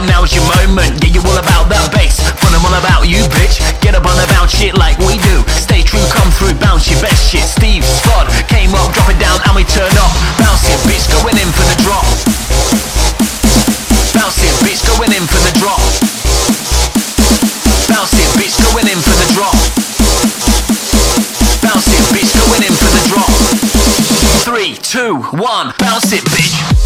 time, now's your moment. Yeah, you all about that bass, but I'm all about you, bitch. Get up on bounce shit like we do. Stay true, come through, bounce your best shit. Steve Spod came up, drop it down, and we turn up. Bounce it, bitch, going in for the drop. Bounce it, bitch, going in for the drop. Bounce it, bitch, going in for the drop. Bounce it, bitch, going in for the drop. Three, two, one, bounce it, bitch.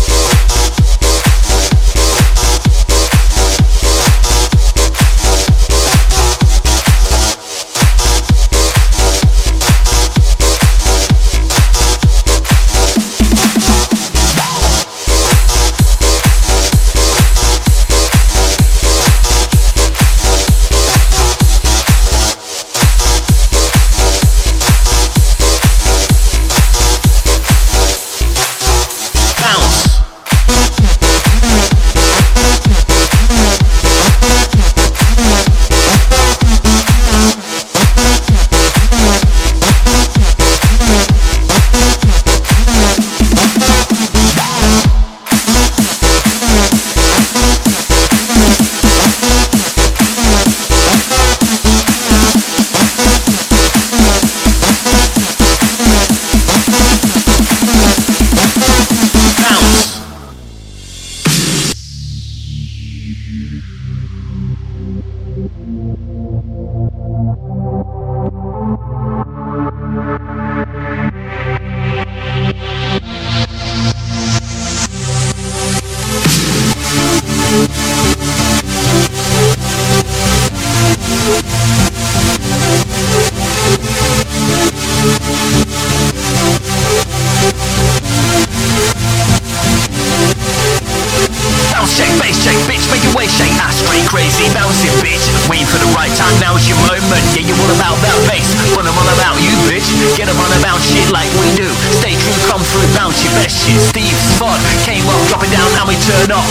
Shit like we do. Stay true, come through, bounce your. Steve Spot came up, drop it down, and we turn up.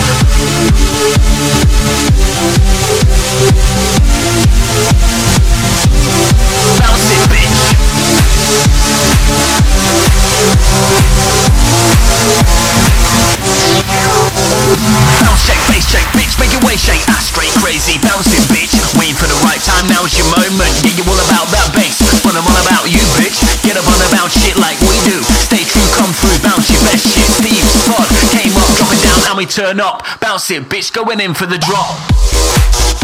Bounce it, bitch. Bounce, shake, bass, shake, bitch, make your way shake, ass straight crazy, bouncing, bitch. Waiting for the right time, now's your moment. Yeah, you're all about that turn up. Bounce it, bitch, going in for the drop.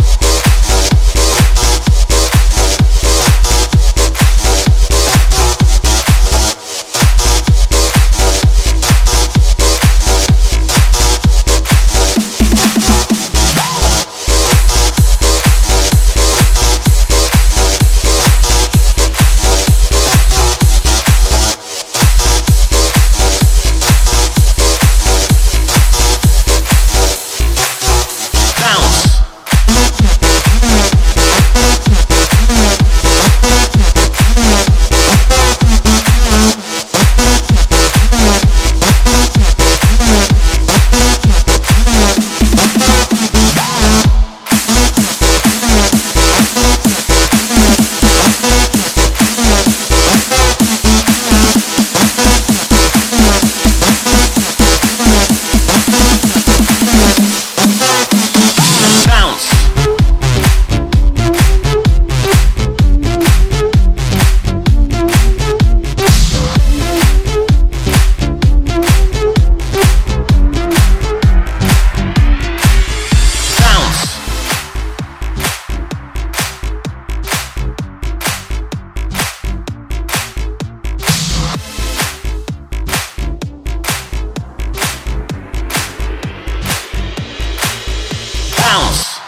Bounce.